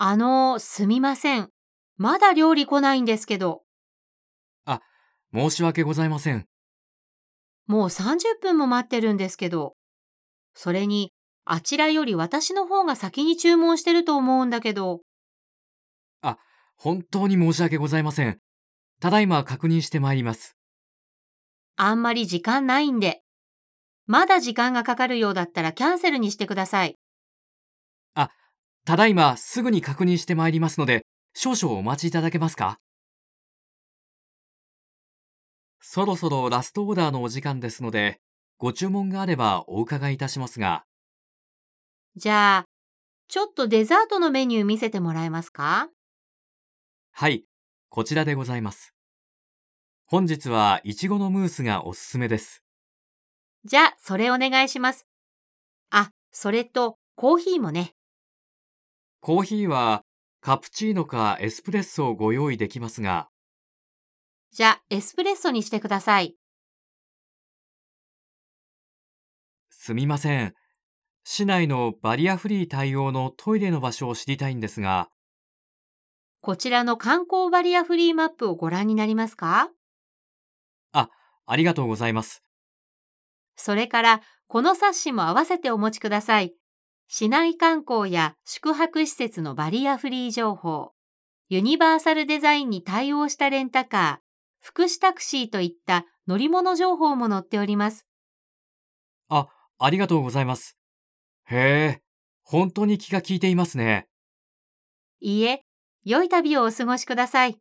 あの、すみません。まだ料理来ないんですけど。あ、申し訳ございません。もう30分も待ってるんですけど。それに、あちらより私の方が先に注文してると思うんだけど。あ、本当に申し訳ございません。ただいま確認してまいります。あんまり時間ないんで。まだ時間がかかるようだったらキャンセルにしてください。あ、ただいますぐに確認してまいりますので、少々お待ちいただけますか？そろそろラストオーダーのお時間ですので、ご注文があればお伺いいたしますが。じゃあ、ちょっとデザートのメニュー見せてもらえますか？はい、こちらでございます。本日はいちごのムースがおすすめです。じゃあ、それお願いします。あ、それと、コーヒーもね。コーヒーは、カプチーノかエスプレッソをご用意できますが。じゃあ、エスプレッソにしてください。すみません。市内のバリアフリー対応のトイレの場所を知りたいんですが。こちらの観光バリアフリーマップをご覧になりますか？あ、ありがとうございます。それから、この冊子も合わせてお持ちください。市内観光や宿泊施設のバリアフリー情報、ユニバーサルデザインに対応したレンタカー、福祉タクシーといった乗り物情報も載っております。あ、ありがとうございます。へえ、本当に気が利いていますね。いいえ、良い旅をお過ごしください。